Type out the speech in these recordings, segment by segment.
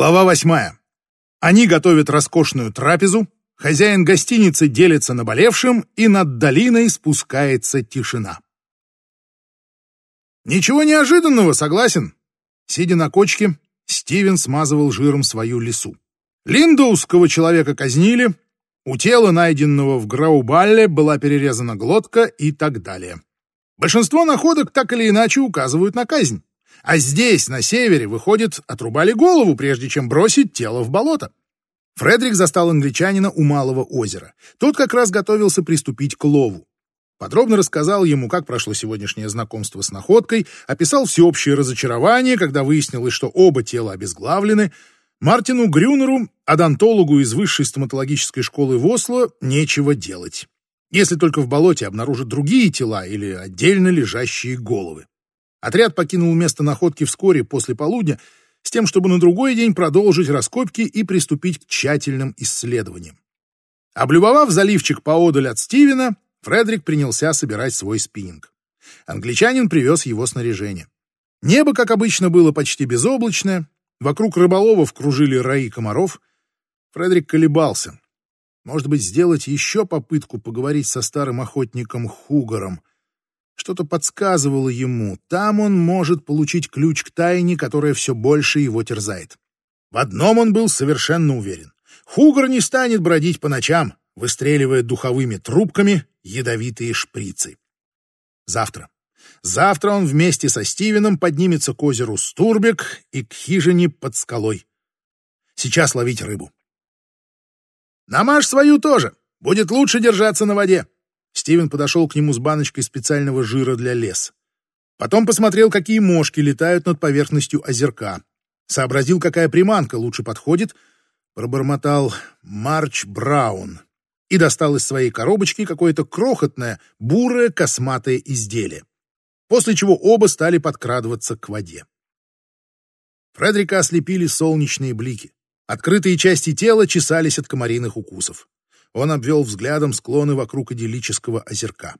Глава восьмая. Они готовят роскошную трапезу, хозяин гостиницы делится наболевшим, и над долиной спускается тишина. Ничего неожиданного, согласен. Сидя на кочке, Стивен смазывал жиром свою лису. Линдоуского человека казнили, у тела, найденного в Граубалле, была перерезана глотка и так далее. Большинство находок так или иначе указывают на казнь. А здесь, на севере, выходит, отрубали голову, прежде чем бросить тело в болото. Фредерик застал англичанина у Малого озера. Тот как раз готовился приступить к лову. Подробно рассказал ему, как прошло сегодняшнее знакомство с находкой, описал всеобщее разочарование, когда выяснилось, что оба тела обезглавлены. Мартину Грюнеру, адонтологу из высшей стоматологической школы в Осло, нечего делать. Если только в болоте обнаружат другие тела или отдельно лежащие головы. Отряд покинул место находки вскоре после полудня с тем, чтобы на другой день продолжить раскопки и приступить к тщательным исследованиям. Облюбовав заливчик поодаль от Стивена, Фредерик принялся собирать свой спиннинг. Англичанин привез его снаряжение. Небо, как обычно, было почти безоблачное, вокруг рыболовов кружили раи комаров. Фредерик колебался. Может быть, сделать еще попытку поговорить со старым охотником Хугаром. Что-то подсказывало ему, там он может получить ключ к тайне, которая все больше его терзает. В одном он был совершенно уверен. Хугар не станет бродить по ночам, выстреливая духовыми трубками ядовитые шприцы. Завтра. Завтра он вместе со Стивеном поднимется к озеру Стурбек и к хижине под скалой. Сейчас ловить рыбу. Намажь свою тоже. Будет лучше держаться на воде. Стивен подошел к нему с баночкой специального жира для лес. Потом посмотрел, какие мошки летают над поверхностью озерка. Сообразил, какая приманка лучше подходит. Пробормотал «Марч Браун» и достал из своей коробочки какое-то крохотное, бурое, косматое изделие. После чего оба стали подкрадываться к воде. Фредрика ослепили солнечные блики. Открытые части тела чесались от комариных укусов. Он обвел взглядом склоны вокруг идиллического озерка.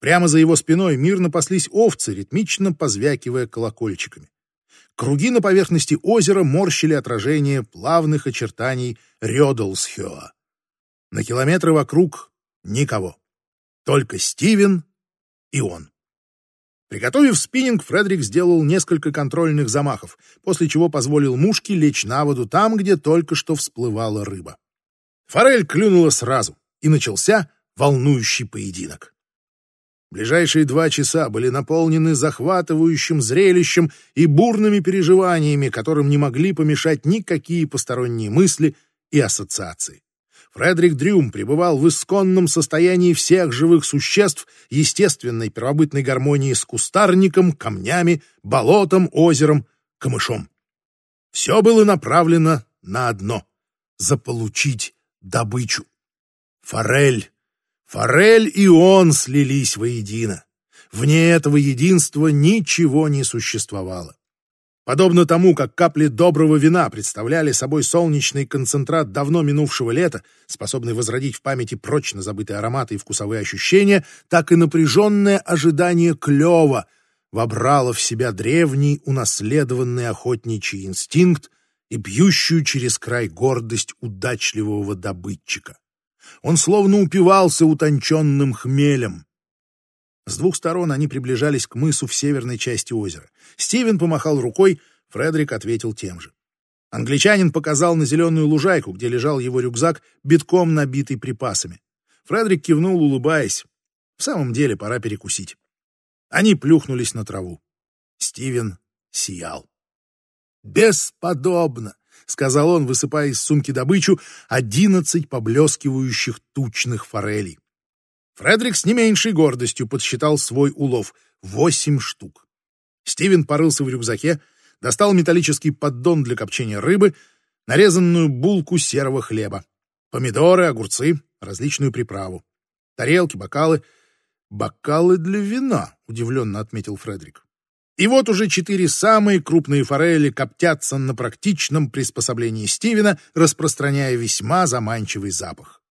Прямо за его спиной мирно паслись овцы, ритмично позвякивая колокольчиками. Круги на поверхности озера морщили отражение плавных очертаний Рёдлсхёа. На километры вокруг никого. Только Стивен и он. Приготовив спиннинг, Фредерик сделал несколько контрольных замахов, после чего позволил мушке лечь на воду там, где только что всплывала рыба. Форель клюнула сразу, и начался волнующий поединок. Ближайшие два часа были наполнены захватывающим зрелищем и бурными переживаниями, которым не могли помешать никакие посторонние мысли и ассоциации. Фредерик Дрюм пребывал в исконном состоянии всех живых существ, естественной первобытной гармонии с кустарником, камнями, болотом, озером, камышом. Все было направлено на одно — заполучить добычу. Форель, форель и он слились воедино. Вне этого единства ничего не существовало. Подобно тому, как капли доброго вина представляли собой солнечный концентрат давно минувшего лета, способный возродить в памяти прочно забытые ароматы и вкусовые ощущения, так и напряженное ожидание клёва вобрало в себя древний унаследованный охотничий инстинкт, и бьющую через край гордость удачливого добытчика. Он словно упивался утонченным хмелем. С двух сторон они приближались к мысу в северной части озера. Стивен помахал рукой, Фредерик ответил тем же. Англичанин показал на зеленую лужайку, где лежал его рюкзак, битком набитый припасами. Фредерик кивнул, улыбаясь. В самом деле, пора перекусить. Они плюхнулись на траву. Стивен сиял. «Бесподобно!» — сказал он, высыпая из сумки добычу одиннадцать поблескивающих тучных форелей. Фредерик с не меньшей гордостью подсчитал свой улов — восемь штук. Стивен порылся в рюкзаке, достал металлический поддон для копчения рыбы, нарезанную булку серого хлеба, помидоры, огурцы, различную приправу, тарелки, бокалы. «Бокалы для вина», — удивленно отметил Фредерик. И вот уже четыре самые крупные форели коптятся на практичном приспособлении Стивена, распространяя весьма заманчивый запах.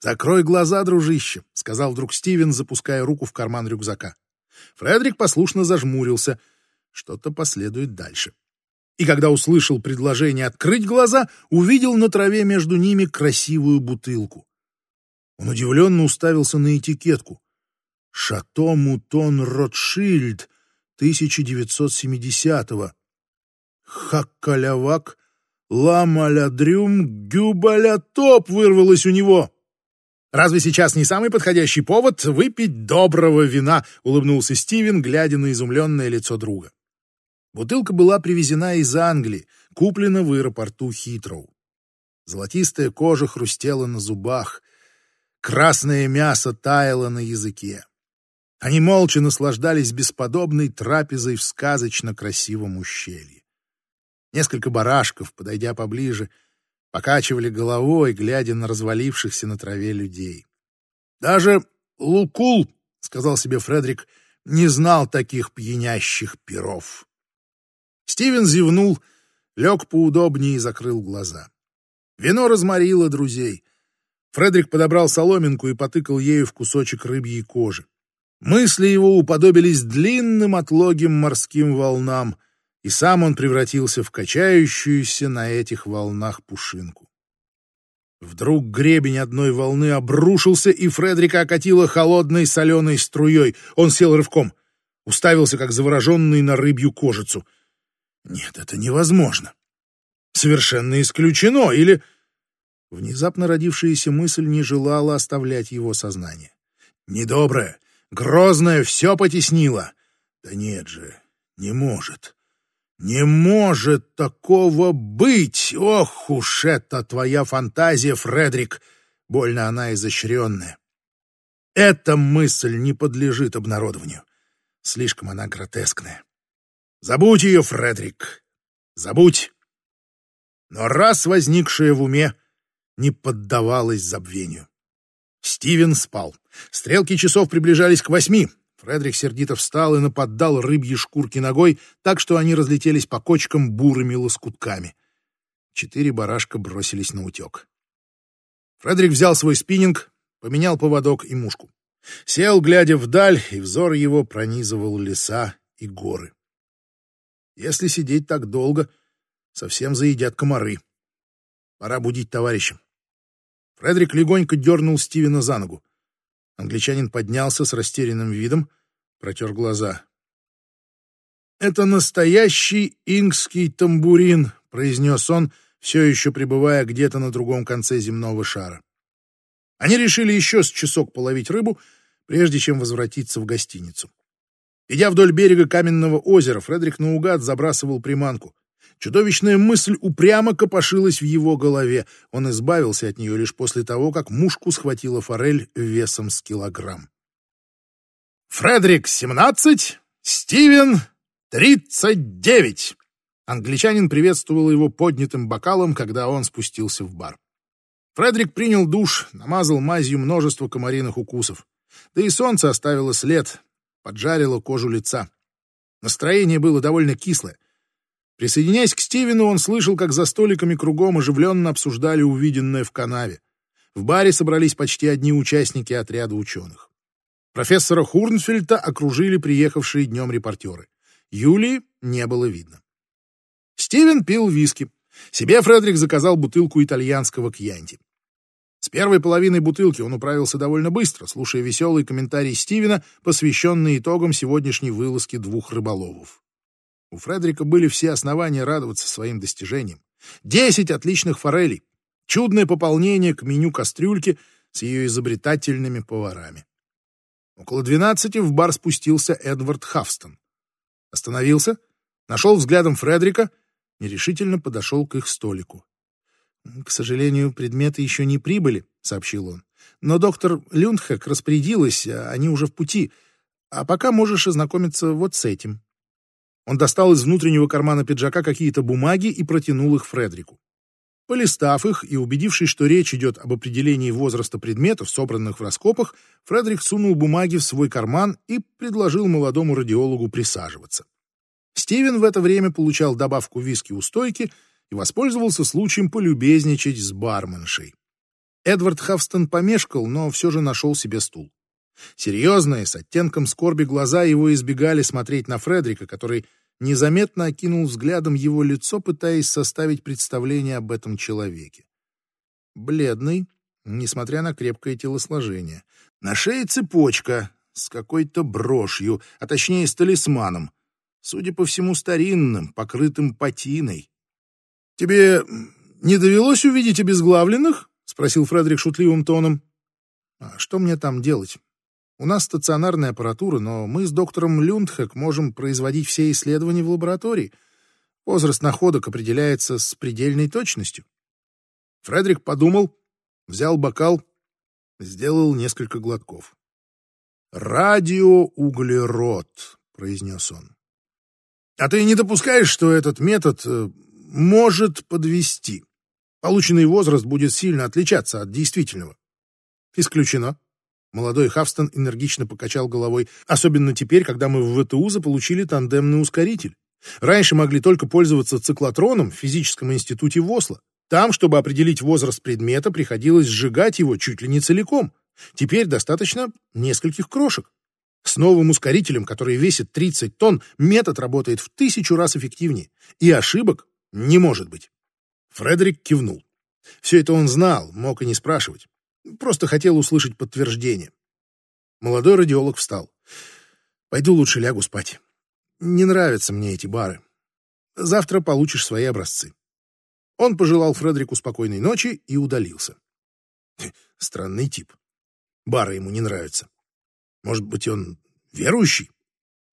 «Закрой глаза, дружище», — сказал вдруг Стивен, запуская руку в карман рюкзака. Фредерик послушно зажмурился. Что-то последует дальше. и когда услышал предложение открыть глаза, увидел на траве между ними красивую бутылку. Он удивленно уставился на этикетку. «Шато Мутон Ротшильд 1970-го. Хаккалявак, ламалядрюм, гюбаля-топ» вырвалось у него. «Разве сейчас не самый подходящий повод выпить доброго вина?» — улыбнулся Стивен, глядя на изумленное лицо друга. Бутылка была привезена из Англии, куплена в аэропорту Хитроу. Золотистая кожа хрустела на зубах, красное мясо таяло на языке. Они молча наслаждались бесподобной трапезой в сказочно красивом ущелье. Несколько барашков, подойдя поближе, покачивали головой, глядя на развалившихся на траве людей. Даже Лукул, — сказал себе Фредерик, — не знал таких пьянящих перов. Стивен зевнул, лег поудобнее и закрыл глаза. Вино разморило друзей. Фредерик подобрал соломинку и потыкал ею в кусочек рыбьей кожи. Мысли его уподобились длинным отлогим морским волнам, и сам он превратился в качающуюся на этих волнах пушинку. Вдруг гребень одной волны обрушился, и Фредрика окатило холодной соленой струей. Он сел рывком, уставился, как завороженный на рыбью кожицу — нет, это невозможно. Совершенно исключено. Или... Внезапно родившаяся мысль не желала оставлять его сознание. Недоброе, грозное все потеснило. Да нет же, не может. Не может такого быть! Ох уж это твоя фантазия, Фредрик! Больно она изощренная. Эта мысль не подлежит обнародованию. Слишком она гротескная. Забудь ее, Фредерик, забудь. Но раз возникшее в уме не поддавалось забвению. Стивен спал. Стрелки часов приближались к восьми. Фредерик сердито встал и наподдал рыбьи шкурки ногой, так что они разлетелись по кочкам бурыми лоскутками. Четыре барашка бросились на утек. Фредерик взял свой спиннинг, поменял поводок и мушку. Сел, глядя вдаль, и взор его пронизывал леса и горы. Если сидеть так долго, совсем заедят комары. Пора будить товарища. Фредерик легонько дернул Стивена за ногу. Англичанин поднялся с растерянным видом, протер глаза. «Это настоящий ингский тамбурин», — произнес он, все еще пребывая где-то на другом конце земного шара. Они решили еще с часок половить рыбу, прежде чем возвратиться в гостиницу. Идя вдоль берега каменного озера, Фредерик наугад забрасывал приманку. Чудовищная мысль упрямо копошилась в его голове. Он избавился от нее лишь после того, как мушку схватила форель весом с килограмм. «Фредерик, семнадцать, Стивен, тридцать девять!» Англичанин приветствовал его поднятым бокалом, когда он спустился в бар. Фредерик принял душ, намазал мазью множество комариных укусов. Да и солнце оставило след, поджарило кожу лица. Настроение было довольно кислое. Присоединяясь к Стивену, он слышал, как за столиками кругом оживленно обсуждали увиденное в канаве. В баре собрались почти одни участники отряда ученых. Профессора Хурнфельта окружили приехавшие днем репортеры. Юлии не было видно. Стивен пил виски. Себе Фредерик заказал бутылку итальянского кьянти. С первой половиной бутылки он управился довольно быстро, слушая веселый комментарий Стивена, посвященный итогам сегодняшней вылазки двух рыболовов. У Фредерика были все основания радоваться своим достижениям. Десять отличных форелей, чудное пополнение к меню кастрюльки с ее изобретательными поварами. Около двенадцати в бар спустился Эдвард Хафстон. Остановился, нашел взглядом Фредерика, нерешительно подошел к их столику. «К сожалению, предметы еще не прибыли», — сообщил он. «Но доктор Люндхек распорядилась, а они уже в пути. А пока можешь ознакомиться вот с этим». Он достал из внутреннего кармана пиджака какие-то бумаги и протянул их Фредрику. Полистав их и убедившись, что речь идет об определении возраста предметов, собранных в раскопах, Фредрик сунул бумаги в свой карман и предложил молодому радиологу присаживаться. Стивен в это время получал добавку виски у стойки — и воспользовался случаем полюбезничать с барменшей. Эдвард Хавстон помешкал, но все же нашел себе стул. Серьезные, с оттенком скорби глаза его избегали смотреть на Фредрика, который незаметно окинул взглядом его лицо, пытаясь составить представление об этом человеке. Бледный, несмотря на крепкое телосложение. На шее цепочка с какой-то брошью, а точнее с талисманом, судя по всему старинным, покрытым патиной. «Тебе не довелось увидеть обезглавленных?» — спросил Фредерик шутливым тоном. «А что мне там делать? У нас стационарная аппаратура, но мы с доктором Люндхек можем производить все исследования в лаборатории. Возраст находок определяется с предельной точностью». Фредерик подумал, взял бокал, сделал несколько глотков. «Радиоуглерод», — произнес он. «А ты не допускаешь, что этот метод э, может подвести? Полученный возраст будет сильно отличаться от действительного». «Исключено». Молодой Хавстон энергично покачал головой, особенно теперь, когда мы в ВТУ заполучили тандемный ускоритель. Раньше могли только пользоваться циклотроном в физическом институте в Осло. Там, чтобы определить возраст предмета, приходилось сжигать его чуть ли не целиком. Теперь достаточно нескольких крошек. С новым ускорителем, который весит 30 тонн, метод работает в тысячу раз эффективнее, и ошибок не может быть. Фредерик кивнул. Все это он знал, мог и не спрашивать. Просто хотел услышать подтверждение. Молодой радиолог встал. «Пойду лучше лягу спать. Не нравятся мне эти бары. Завтра получишь свои образцы». Он пожелал Фредерику спокойной ночи и удалился. Странный тип. Бары ему не нравятся. Может быть, он верующий?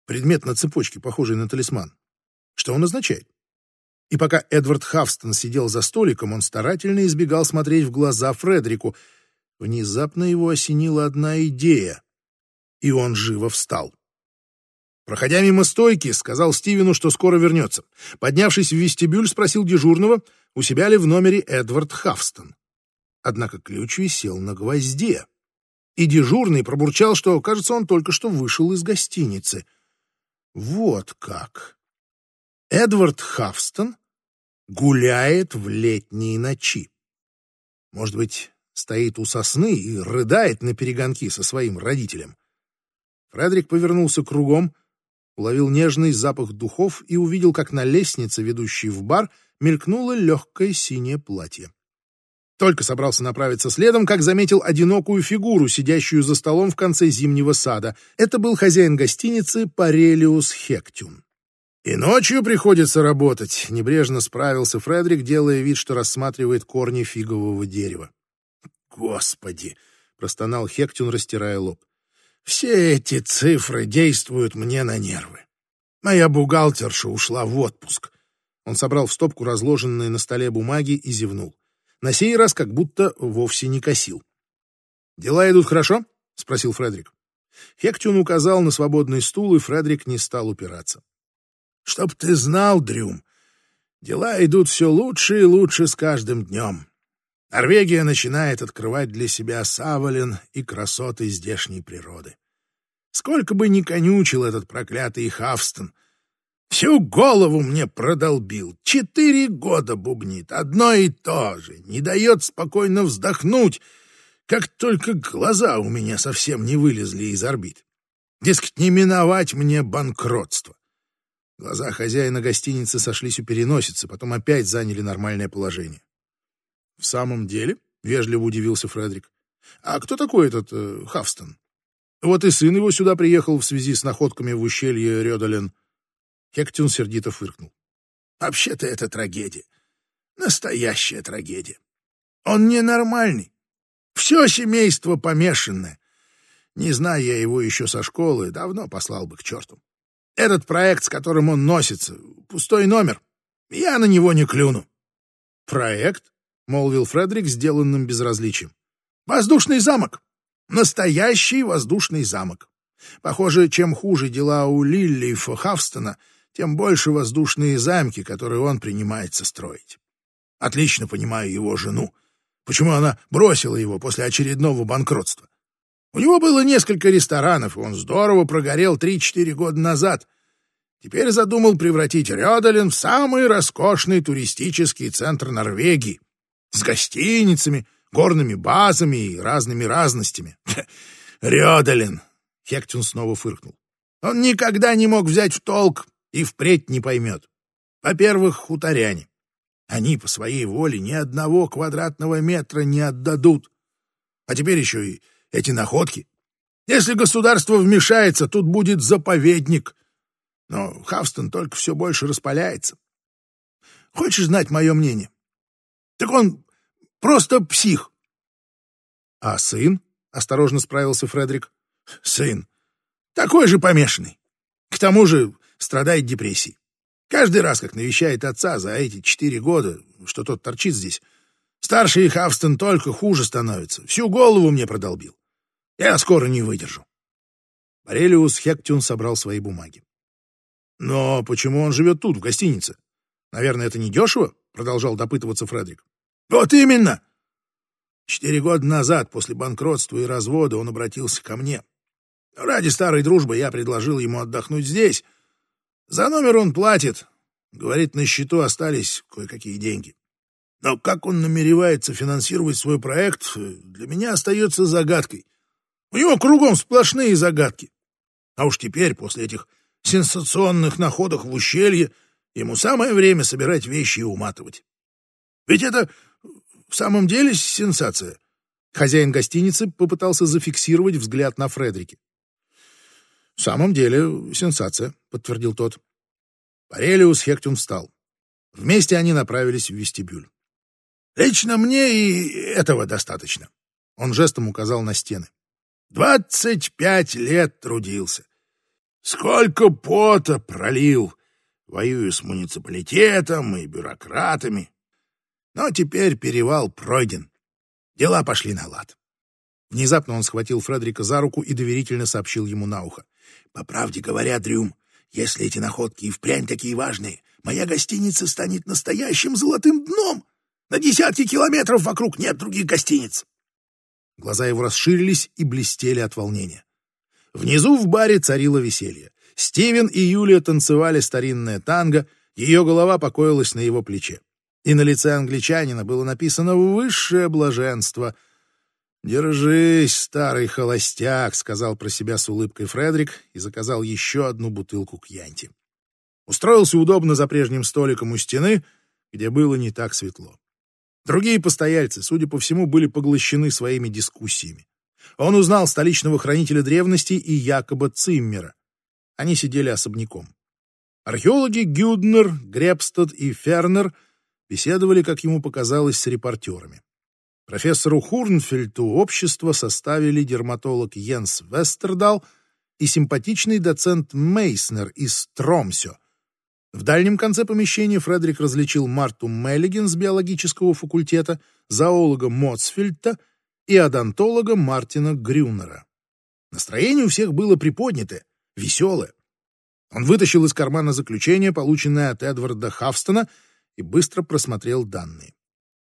Предмет на цепочке, похожий на талисман. Что он означает? И пока Эдвард Хавстон сидел за столиком, он старательно избегал смотреть в глаза Фредерику. Внезапно его осенила одна идея, и он живо встал. Проходя мимо стойки, сказал Стивену, что скоро вернется. Поднявшись в вестибюль, спросил дежурного, у себя ли в номере Эдвард Хавстон. Однако ключ висел на гвозде. И дежурный пробурчал, что, кажется, он только что вышел из гостиницы. Вот как. Эдвард Хавстон гуляет в летние ночи. Может быть, стоит у сосны и рыдает на перегонки со своим родителем. Фредерик повернулся кругом, уловил нежный запах духов и увидел, как на лестнице, ведущей в бар, мелькнуло легкое синее платье. Только собрался направиться следом, как заметил одинокую фигуру, сидящую за столом в конце зимнего сада. Это был хозяин гостиницы Парелиус Хектюн. «И ночью приходится работать», — небрежно справился Фредерик, делая вид, что рассматривает корни фигового дерева. «Господи!» — простонал Хектюн, растирая лоб. «Все эти цифры действуют мне на нервы. Моя бухгалтерша ушла в отпуск». Он собрал в стопку разложенные на столе бумаги и зевнул. На сей раз как будто вовсе не косил. «Дела идут хорошо?» — спросил Фредерик. Хектюн указал на свободный стул, и Фредерик не стал упираться. «Чтоб ты знал, Дрюм, дела идут все лучше и лучше с каждым днем. Норвегия начинает открывать для себя Савалин и красоты здешней природы. Сколько бы ни конючил этот проклятый Хавстон, Всю голову мне продолбил. Четыре года бубнит, одно и то же. Не дает спокойно вздохнуть, как только глаза у меня совсем не вылезли из орбит. Дескать, не миновать мне банкротство. Глаза хозяина гостиницы сошлись у переносицы, потом опять заняли нормальное положение. — В самом деле? — вежливо удивился Фредерик. — А кто такой этот э, Хавстон? Вот и сын его сюда приехал в связи с находками в ущелье Рёдален. Хектюн сердито фыркнул. «Вообще-то это трагедия. Настоящая трагедия. Он ненормальный. Все семейство помешанное. Не зная я его еще со школы, давно послал бы к черту. Этот проект, с которым он носится, пустой номер. Я на него не клюну». «Проект?» — молвил Фредерик, сделанным безразличием. «Воздушный замок. Настоящий воздушный замок. Похоже, чем хуже дела у Лилли и Хавстона, тем больше воздушные замки, которые он принимается строить. Отлично понимаю его жену. Почему она бросила его после очередного банкротства? У него было несколько ресторанов, и он здорово прогорел 3-4 года назад. Теперь задумал превратить Рёдален в самый роскошный туристический центр Норвегии. С гостиницами, горными базами и разными разностями. Рёдален! Хектюн снова фыркнул. Он никогда не мог взять в толк, и впредь не поймет. Во-первых, хуторяне. Они по своей воле ни одного квадратного метра не отдадут. А теперь еще и эти находки. Если государство вмешается, тут будет заповедник. Но Хавстон только все больше распаляется. Хочешь знать мое мнение? Так он просто псих. — А сын? — осторожно справился Фредерик. — Сын. Такой же помешанный. К тому же страдает депрессией. Каждый раз, как навещает отца за эти четыре года, что тот торчит здесь, старший Хавстон только хуже становится. Всю голову мне продолбил. Я скоро не выдержу. Борелиус Хектюн собрал свои бумаги. «Но почему он живет тут, в гостинице? Наверное, это не дешево?» — продолжал допытываться Фредерик. «Вот именно! Четыре года назад, после банкротства и развода, он обратился ко мне. Ради старой дружбы я предложил ему отдохнуть здесь, за номер он платит. Говорит, на счету остались кое-какие деньги. Но как он намеревается финансировать свой проект, для меня остается загадкой. У него кругом сплошные загадки. А уж теперь, после этих сенсационных находок в ущелье, ему самое время собирать вещи и уматывать. Ведь это в самом деле сенсация. Хозяин гостиницы попытался зафиксировать взгляд на Фредрике. «В самом деле сенсация», — подтвердил тот. Парелиус Хектюн встал. Вместе они направились в вестибюль. «Лично мне и этого достаточно», — он жестом указал на стены. «Двадцать пять лет трудился. Сколько пота пролил, воюю с муниципалитетом и бюрократами. Но теперь перевал пройден. Дела пошли на лад». Внезапно он схватил Фредерика за руку и доверительно сообщил ему на ухо. По правде говоря, Дрюм, если эти находки и впрямь такие важные, моя гостиница станет настоящим золотым дном. На десятки километров вокруг нет других гостиниц. Глаза его расширились и блестели от волнения. Внизу в баре царило веселье. Стивен и Юлия танцевали старинное танго, ее голова покоилась на его плече. И на лице англичанина было написано «Высшее блаженство», «Держись, старый холостяк», — сказал про себя с улыбкой Фредерик и заказал еще одну бутылку кьянти. Устроился удобно за прежним столиком у стены, где было не так светло. Другие постояльцы, судя по всему, были поглощены своими дискуссиями. Он узнал столичного хранителя древностей и якобы Циммера. Они сидели особняком. Археологи Гюднер, Гребстад и Фернер беседовали, как ему показалось, с репортерами. Профессору Хурнфельту общество составили дерматолог Йенс Вестердал и симпатичный доцент Мейснер из Тромсё. В дальнем конце помещения Фредерик различил Марту Меллиген с биологического факультета, зоолога Моцфельта и одонтолога Мартина Грюнера. Настроение у всех было приподнятое, веселое. Он вытащил из кармана заключение, полученное от Эдварда Хавстона, и быстро просмотрел данные.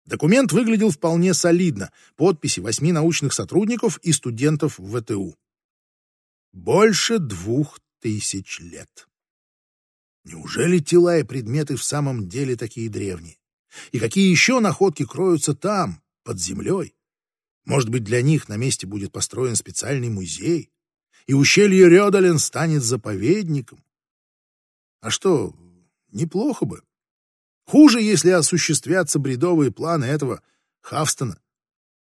Документ выглядел вполне солидно. Подписи восьми научных сотрудников и студентов ВТУ. Больше двух тысяч лет. Неужели тела и предметы в самом деле такие древние? И какие еще находки кроются там, под землей? Может быть, для них на месте будет построен специальный музей, и ущелье Рёдален станет заповедником? А что, неплохо бы. Хуже, если осуществятся бредовые планы этого Хавстона.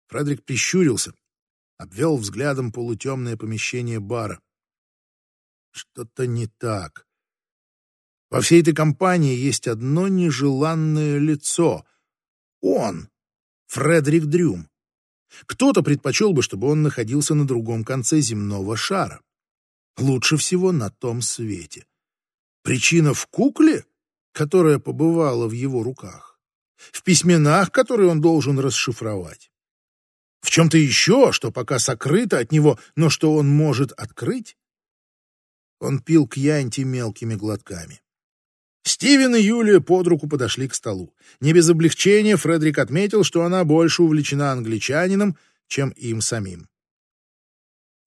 Фредерик прищурился, обвел взглядом полутемное помещение бара. Что-то не так. Во всей этой компании есть одно нежеланное лицо. Он, Фредерик Дрюм. Кто-то предпочел бы, чтобы он находился на другом конце земного шара. Лучше всего на том свете. Причина в кукле? Которая побывала в его руках, в письменах, которые он должен расшифровать, в чем-то еще, что пока сокрыто от него, но что он может открыть. Он пил кьянти мелкими глотками. Стивен и Юлия под руку подошли к столу. Не без облегчения Фредерик отметил, что она больше увлечена англичанином, чем им самим.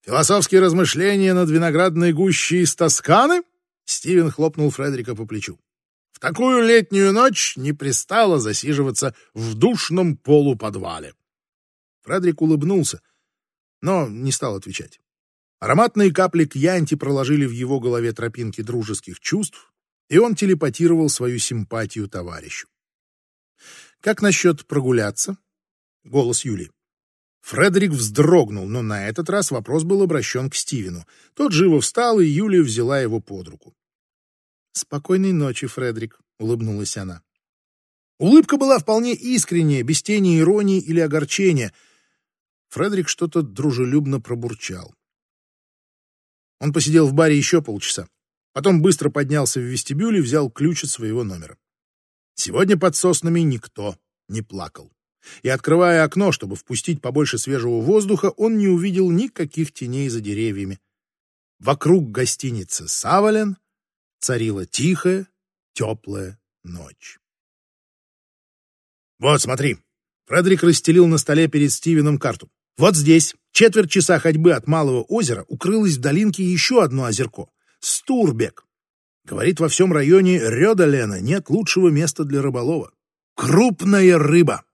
«Философские размышления над виноградной гущей из Тосканы?» Стивен хлопнул Фредерика по плечу такую летнюю ночь не пристало засиживаться в душном полуподвале. Фредерик улыбнулся, но не стал отвечать. Ароматные капли кьянти проложили в его голове тропинки дружеских чувств, и он телепатировал свою симпатию товарищу. «Как насчет прогуляться?» — голос Юли. Фредерик вздрогнул, но на этот раз вопрос был обращен к Стивену. Тот живо встал, и Юлия взяла его под руку. «Спокойной ночи, Фредерик», — улыбнулась она. Улыбка была вполне искренняя, без тени иронии или огорчения. Фредерик что-то дружелюбно пробурчал. Он посидел в баре еще полчаса. Потом быстро поднялся в вестибюль и взял ключ от своего номера. Сегодня под соснами никто не плакал. И, открывая окно, чтобы впустить побольше свежего воздуха, он не увидел никаких теней за деревьями. Вокруг гостиницы «Савален» царила тихая, теплая ночь. «Вот, смотри!» Фредерик расстелил на столе перед Стивеном карту. «Вот здесь, четверть часа ходьбы от Малого озера, укрылось в долинке еще одно озерко — Стурбек. Говорит, во всем районе Рёдалена нет лучшего места для рыболова. Крупная рыба,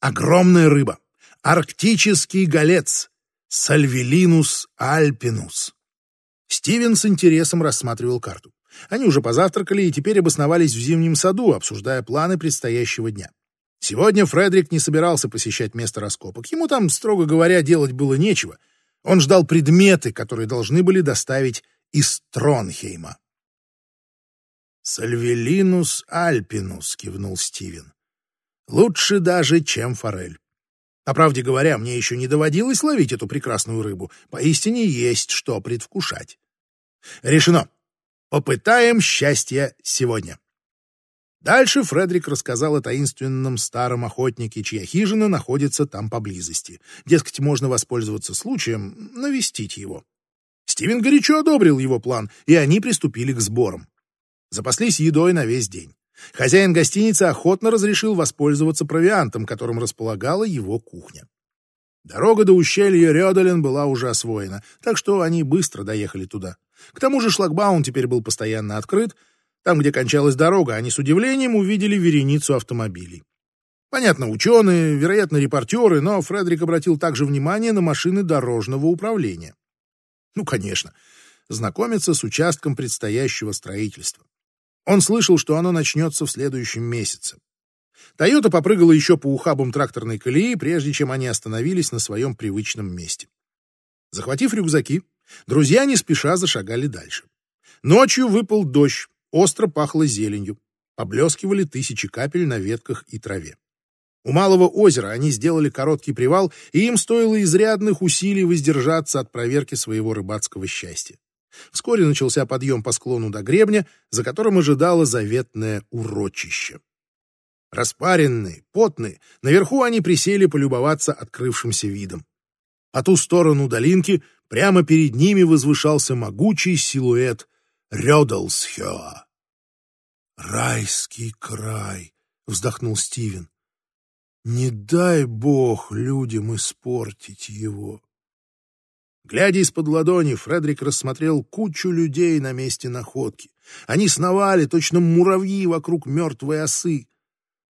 огромная рыба, арктический голец, Сальвелинус альпинус». Стивен с интересом рассматривал карту. Они уже позавтракали и теперь обосновались в зимнем саду, обсуждая планы предстоящего дня. Сегодня Фредерик не собирался посещать место раскопок. Ему там, строго говоря, делать было нечего. Он ждал предметы, которые должны были доставить из Тронхейма. «Сальвелинус альпинус», — кивнул Стивен. «Лучше даже, чем форель. По правде говоря, мне еще не доводилось ловить эту прекрасную рыбу. Поистине есть что предвкушать. Решено. Попытаем счастье сегодня». Дальше Фредерик рассказал о таинственном старом охотнике, чья хижина находится там поблизости. Дескать, можно воспользоваться случаем навестить его. Стивен горячо одобрил его план, и они приступили к сборам. Запаслись едой на весь день. Хозяин гостиницы охотно разрешил воспользоваться провиантом, которым располагала его кухня. Дорога до ущелья Рёдален была уже освоена, так что они быстро доехали туда. К тому же шлагбаум теперь был постоянно открыт, там, где кончалась дорога, они с удивлением увидели вереницу автомобилей. Понятно, ученые, вероятно, репортеры, но Фредерик обратил также внимание на машины дорожного управления. Ну, конечно, знакомиться с участком предстоящего строительства. Он слышал, что оно начнется в следующем месяце. Тойота попрыгала еще по ухабам тракторной колеи, прежде чем они остановились на своем привычном месте. Захватив рюкзаки, друзья не спеша зашагали дальше. Ночью выпал дождь, Остро пахло зеленью, поблескивали тысячи капель на ветках и траве. У Малого озера они сделали короткий привал, и им стоило изрядных усилий воздержаться от проверки своего рыбацкого счастья. Вскоре начался подъем по склону до гребня, за которым ожидало заветное урочище. Распаренные, потные, наверху они присели полюбоваться открывшимся видом. По ту сторону долинки прямо перед ними возвышался могучий силуэт Рёдалсхёа. «Райский край!» — вздохнул Стивен. «Не дай бог людям испортить его!» Глядя из-под ладони, Фредерик рассмотрел кучу людей на месте находки. Они сновали, точно муравьи вокруг мертвой осы.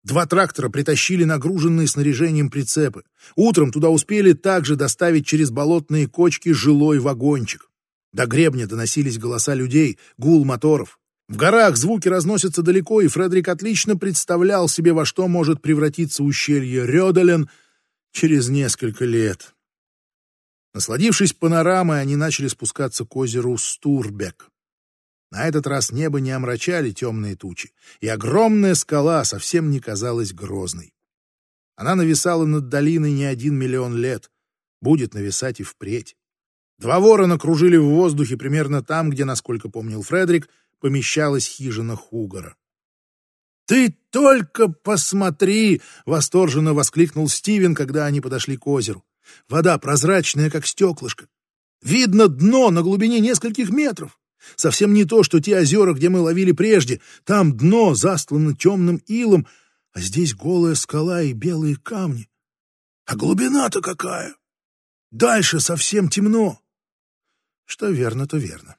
Два трактора притащили нагруженные снаряжением прицепы. Утром туда успели также доставить через болотные кочки жилой вагончик. До гребня доносились голоса людей, гул моторов. В горах звуки разносятся далеко, и Фредерик отлично представлял себе, во что может превратиться ущелье Рёдален через несколько лет. Насладившись панорамой, они начали спускаться к озеру Стурбек. На этот раз небо не омрачали темные тучи, и огромная скала совсем не казалась грозной. Она нависала над долиной не один миллион лет, будет нависать и впредь. Два ворона кружили в воздухе примерно там, где, насколько помнил Фредерик, помещалась хижина Хугара. «Ты только посмотри!» — восторженно воскликнул Стивен, когда они подошли к озеру. «Вода прозрачная, как стеклышко. Видно дно на глубине нескольких метров. Совсем не то, что те озера, где мы ловили прежде. Там дно застлано темным илом, а здесь голая скала и белые камни. А глубина-то какая! Дальше совсем темно. Что верно, то верно.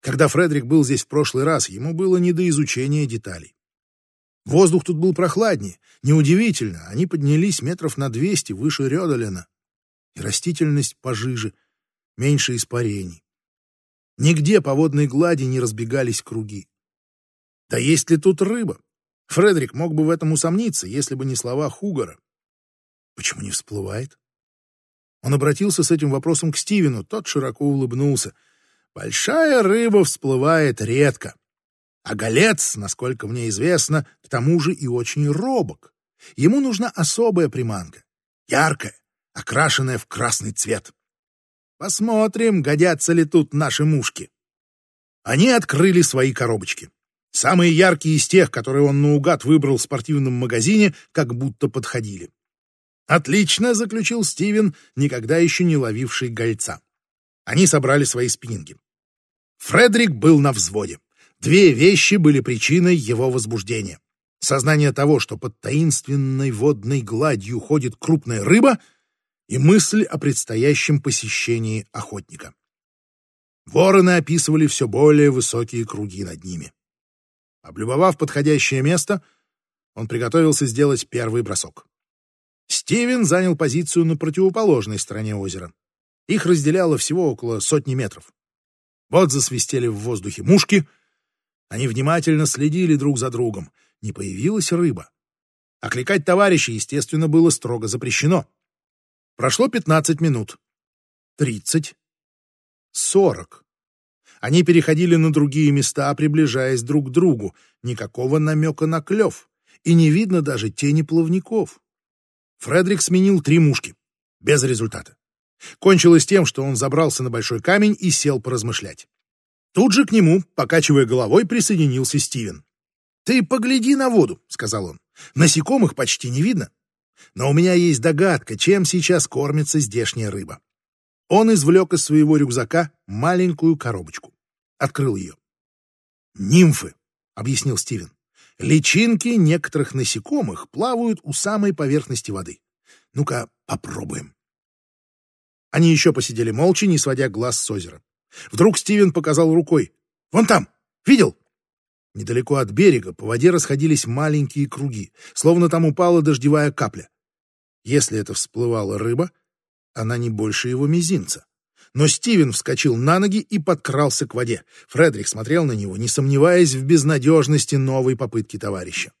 Когда Фредерик был здесь в прошлый раз, ему было не до изучения деталей. Воздух тут был прохладнее. Неудивительно, они поднялись метров на двести выше Рёдалена. И растительность пожиже, меньше испарений. Нигде по водной глади не разбегались круги. Да есть ли тут рыба? Фредерик мог бы в этом усомниться, если бы не слова Хугара. Почему не всплывает? Он обратился с этим вопросом к Стивену, тот широко улыбнулся. Большая рыба всплывает редко. А голец, насколько мне известно, к тому же и очень робок. Ему нужна особая приманка, яркая, окрашенная в красный цвет. Посмотрим, годятся ли тут наши мушки. Они открыли свои коробочки. Самые яркие из тех, которые он наугад выбрал в спортивном магазине, как будто подходили. «Отлично», — заключил Стивен, никогда еще не ловивший гольца. Они собрали свои спиннинги. Фредерик был на взводе. Две вещи были причиной его возбуждения. Сознание того, что под таинственной водной гладью ходит крупная рыба, и мысль о предстоящем посещении охотника. Вороны описывали все более высокие круги над ними. Облюбовав подходящее место, он приготовился сделать первый бросок. Стивен занял позицию на противоположной стороне озера. Их разделяло всего около сотни метров. Вот засвистели в воздухе мушки. Они внимательно следили друг за другом. Не появилась рыба. Окликать товарища, естественно, было строго запрещено. Прошло пятнадцать минут. Тридцать. Сорок. Они переходили на другие места, приближаясь друг к другу. Никакого намека на клев. И не видно даже тени плавников. Фредерик сменил три мушки. Без результата. Кончилось тем, что он забрался на большой камень и сел поразмышлять. Тут же к нему, покачивая головой, присоединился Стивен. «Ты погляди на воду», — сказал он. «Насекомых почти не видно. Но у меня есть догадка, чем сейчас кормится здешняя рыба». Он извлек из своего рюкзака маленькую коробочку. Открыл ее. «Нимфы», — объяснил Стивен. Личинки некоторых насекомых плавают у самой поверхности воды. Ну-ка, попробуем. Они еще посидели молча, не сводя глаз с озера. Вдруг Стивен показал рукой. «Вон там! Видел?» Недалеко от берега по воде расходились маленькие круги, словно там упала дождевая капля. Если это всплывала рыба, она не больше его мизинца. Но Стивен вскочил на ноги и подкрался к воде. Фредерик смотрел на него, не сомневаясь в безнадежности новой попытки товарища.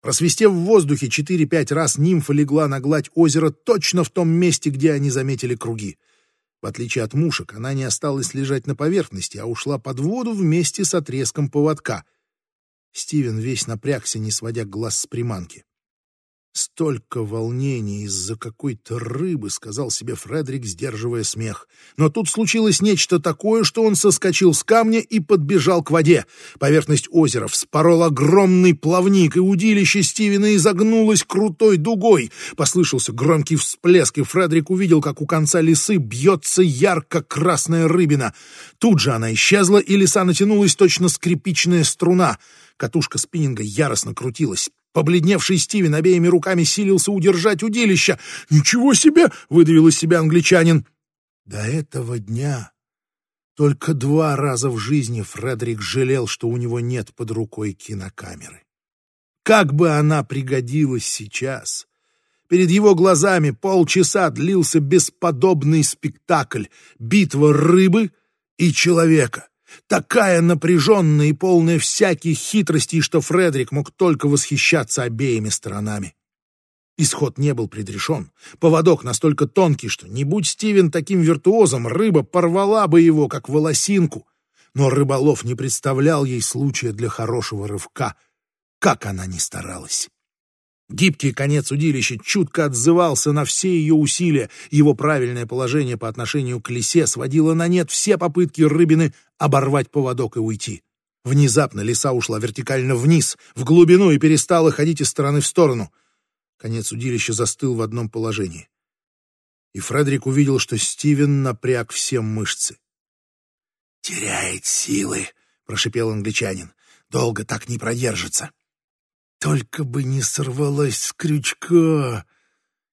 Просвистев в воздухе четыре-пять раз, нимфа легла на гладь озера точно в том месте, где они заметили круги. В отличие от мушек, она не осталась лежать на поверхности, а ушла под воду вместе с отрезком поводка. Стивен весь напрягся, не сводя глаз с приманки. Столько волнений из-за какой-то рыбы, сказал себе Фредерик, сдерживая смех. Но тут случилось нечто такое, что он соскочил с камня и подбежал к воде. Поверхность озера вспорол огромный плавник, и удилище Стивена изогнулось крутой дугой. Послышался громкий всплеск, и Фредерик увидел, как у конца лисы бьется ярко-красная рыбина. Тут же она исчезла, и лиса натянулась точно скрипичная струна. Катушка спиннинга яростно крутилась. Побледневший Стивен обеими руками силился удержать удилище. «Ничего себе!» — выдавил из себя англичанин. До этого дня только два раза в жизни Фредерик жалел, что у него нет под рукой кинокамеры. Как бы она пригодилась сейчас! Перед его глазами полчаса длился бесподобный спектакль — битва рыбы и человека. Такая напряженная и полная всяких хитростей, что Фредерик мог только восхищаться обеими сторонами. Исход не был предрешен. Поводок настолько тонкий, что не будь Стивен таким виртуозом, рыба порвала бы его, как волосинку. Но рыболов не представлял ей случая для хорошего рывка, как она ни старалась. Гибкий конец удилища чутко отзывался на все ее усилия. Его правильное положение по отношению к лисе сводило на нет все попытки рыбины оборвать поводок и уйти. Внезапно лиса ушла вертикально вниз, в глубину и перестала ходить из стороны в сторону. Конец удилища застыл в одном положении. И Фредерик увидел, что Стивен напряг все мышцы. «Теряет силы», — прошипел англичанин. «Долго так не продержится». Только бы не сорвалась с крючка.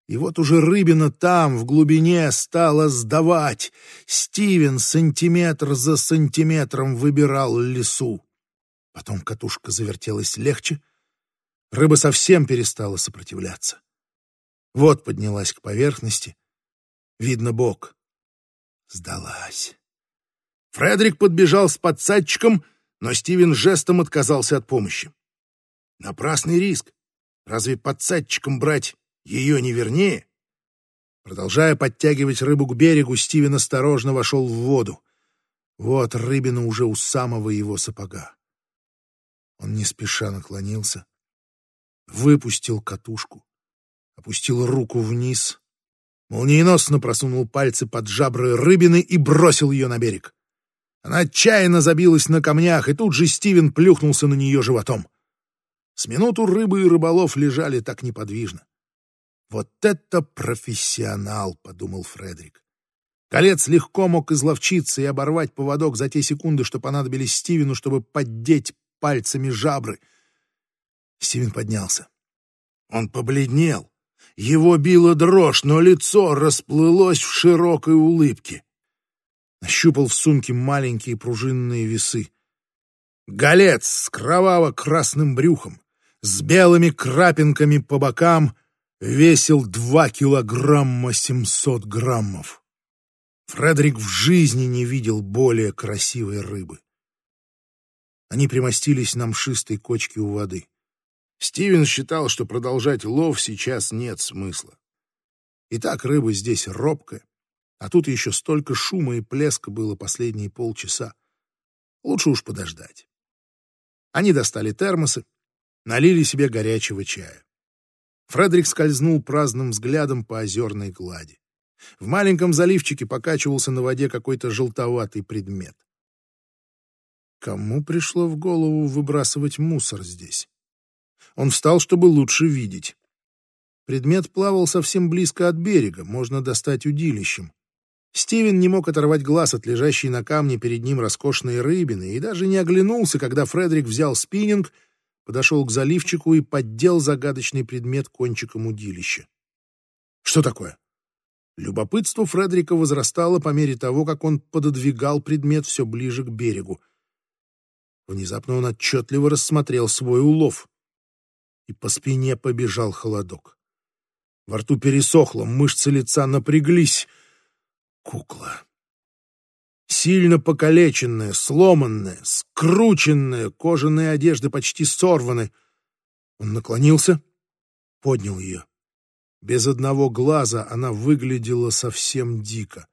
И вот уже рыбина там, в глубине, стала сдавать. Стивен сантиметр за сантиметром выбирал лесу. Потом катушка завертелась легче. Рыба совсем перестала сопротивляться. Вот поднялась к поверхности. Видно бок. Сдалась. Фредерик подбежал с подсадчиком, но Стивен жестом отказался от помощи. Напрасный риск. Разве подсадчиком брать ее не вернее? Продолжая подтягивать рыбу к берегу, Стивен осторожно вошел в воду. Вот рыбина уже у самого его сапога. Он не спеша наклонился, выпустил катушку, опустил руку вниз, молниеносно просунул пальцы под жабры рыбины и бросил ее на берег. Она отчаянно забилась на камнях, и тут же Стивен плюхнулся на нее животом. С минуту рыбы и рыболов лежали так неподвижно. «Вот это профессионал!» — подумал Фредерик. Колец легко мог изловчиться и оборвать поводок за те секунды, что понадобились Стивену, чтобы поддеть пальцами жабры. Стивен поднялся. Он побледнел. Его била дрожь, но лицо расплылось в широкой улыбке. Нащупал в сумке маленькие пружинные весы. Голец с кроваво-красным брюхом, с белыми крапинками по бокам, весил два килограмма семьсот граммов. Фредерик в жизни не видел более красивой рыбы. Они примостились на мшистой кочке у воды. Стивен считал, что продолжать лов сейчас нет смысла. И так рыба здесь робкая, а тут еще столько шума и плеска было последние полчаса. Лучше уж подождать. Они достали термосы, налили себе горячего чая. Фредерик скользнул праздным взглядом по озерной глади. В маленьком заливчике покачивался на воде какой-то желтоватый предмет. Кому пришло в голову выбрасывать мусор здесь? Он встал, чтобы лучше видеть. Предмет плавал совсем близко от берега, можно достать удилищем. Стивен не мог оторвать глаз от лежащей на камне перед ним роскошной рыбины и даже не оглянулся, когда Фредерик взял спиннинг, подошел к заливчику и поддел загадочный предмет кончиком удилища. Что такое? Любопытство Фредерика возрастало по мере того, как он пододвигал предмет все ближе к берегу. Внезапно он отчетливо рассмотрел свой улов, и по спине побежал холодок. Во рту пересохло, мышцы лица напряглись. Кукла. Сильно покалеченная, сломанная, скрученная, кожаные одежды почти сорваны. Он наклонился, поднял ее. Без одного глаза она выглядела совсем дико.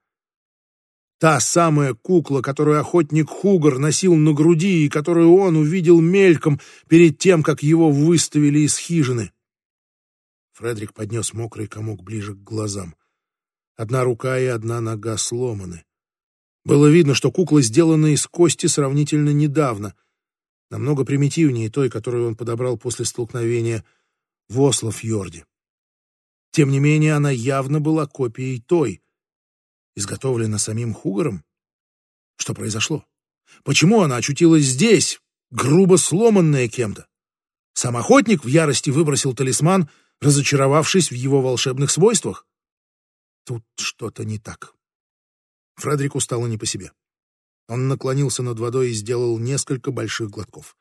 Та самая кукла, которую охотник Хугар носил на груди и которую он увидел мельком перед тем, как его выставили из хижины. Фредерик поднес мокрый комок ближе к глазам. Одна рука и одна нога сломаны. Было видно, что кукла сделана из кости сравнительно недавно, намного примитивнее той, которую он подобрал после столкновения в Осло-фьорде. Тем не менее, она явно была копией той, изготовлена самим Хугаром. Что произошло? Почему она очутилась здесь, грубо сломанная кем-то? Сам охотник в ярости выбросил талисман, разочаровавшись в его волшебных свойствах. Тут что-то не так. Фредерику стало не по себе. Он наклонился над водой и сделал несколько больших глотков.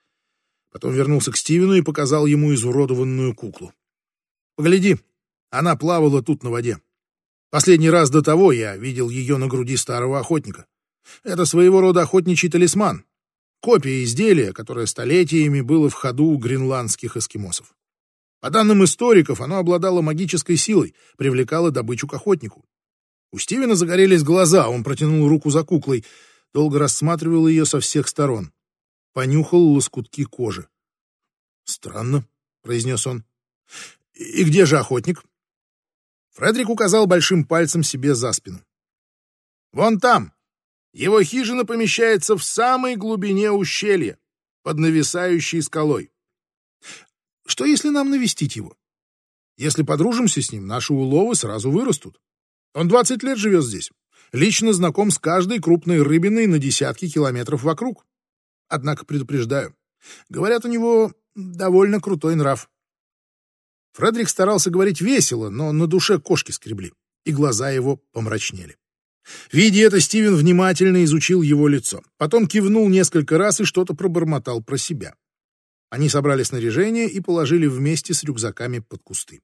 Потом вернулся к Стивену и показал ему изуродованную куклу. «Погляди, она плавала тут на воде. Последний раз до того я видел ее на груди старого охотника. Это своего рода охотничий талисман. Копия изделия, которое столетиями было в ходу у гренландских эскимосов. По данным историков, оно обладало магической силой, привлекало добычу к охотнику. У Стивена загорелись глаза, он протянул руку за куклой, долго рассматривал ее со всех сторон. Понюхал лоскутки кожи. «Странно», — произнес он. «И где же охотник?» Фредерик указал большим пальцем себе за спину. «Вон там. Его хижина помещается в самой глубине ущелья, под нависающей скалой. Что, если нам навестить его? Если подружимся с ним, наши уловы сразу вырастут. Он двадцать лет живет здесь, лично знаком с каждой крупной рыбиной на десятки километров вокруг. Однако предупреждаю, говорят, у него довольно крутой нрав. Фредерик старался говорить весело, но на душе кошки скребли, и глаза его помрачнели. Видя это, Стивен внимательно изучил его лицо. Потом кивнул несколько раз и что-то пробормотал про себя. Они собрали снаряжение и положили вместе с рюкзаками под кусты.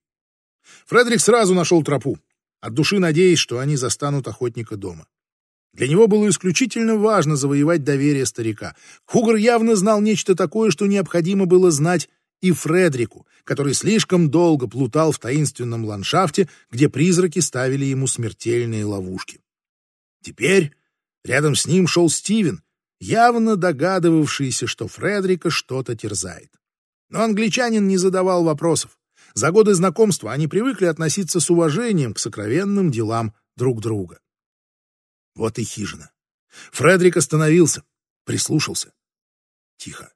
Фредерик сразу нашел тропу, от души надеясь, что они застанут охотника дома. Для него было исключительно важно завоевать доверие старика. Хугар явно знал нечто такое, что необходимо было знать и Фредрику, который слишком долго плутал в таинственном ландшафте, где призраки ставили ему смертельные ловушки. Теперь рядом с ним шел Стивен, явно догадывавшийся, что Фредрика что-то терзает. Но англичанин не задавал вопросов. За годы знакомства они привыкли относиться с уважением к сокровенным делам друг друга. Вот и хижина. Фредерик остановился, прислушался. Тихо.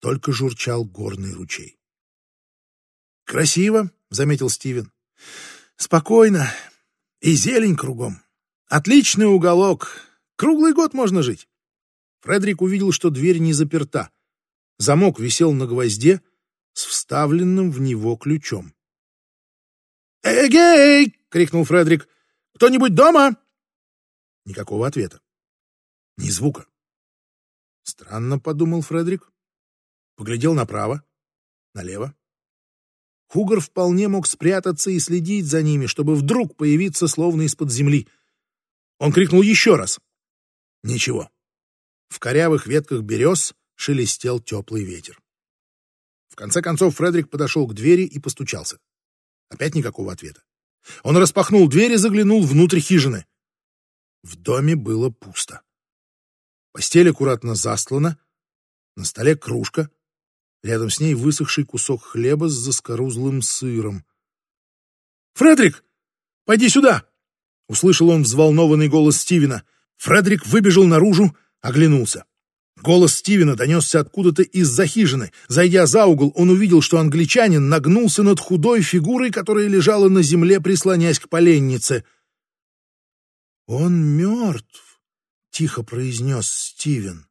Только журчал горный ручей. «Красиво», — заметил Стивен. «Спокойно. И зелень кругом. Отличный уголок. Круглый год можно жить». Фредерик увидел, что дверь не заперта. Замок висел на гвозде с вставленным в него ключом. «Эгей!» — крикнул Фредерик. «Кто-нибудь дома?» Никакого ответа. Ни звука. Странно, подумал Фредерик. Поглядел направо, налево. Хугар вполне мог спрятаться и следить за ними, чтобы вдруг появиться словно из-под земли. Он крикнул еще раз. Ничего. В корявых ветках берез шелестел теплый ветер. В конце концов Фредерик подошел к двери и постучался. Опять никакого ответа. Он распахнул дверь и заглянул внутрь хижины. В доме было пусто. Постель аккуратно застлана, на столе кружка, рядом с ней высохший кусок хлеба с заскорузлым сыром. «Фредрик, пойди сюда!» — услышал он взволнованный голос Стивена. Фредрик выбежал наружу, оглянулся. Голос Стивена донесся откуда-то из-за хижины. Зайдя за угол, он увидел, что англичанин нагнулся над худой фигурой, которая лежала на земле, прислонясь к поленнице — «Он мертв», — тихо произнес Стивен.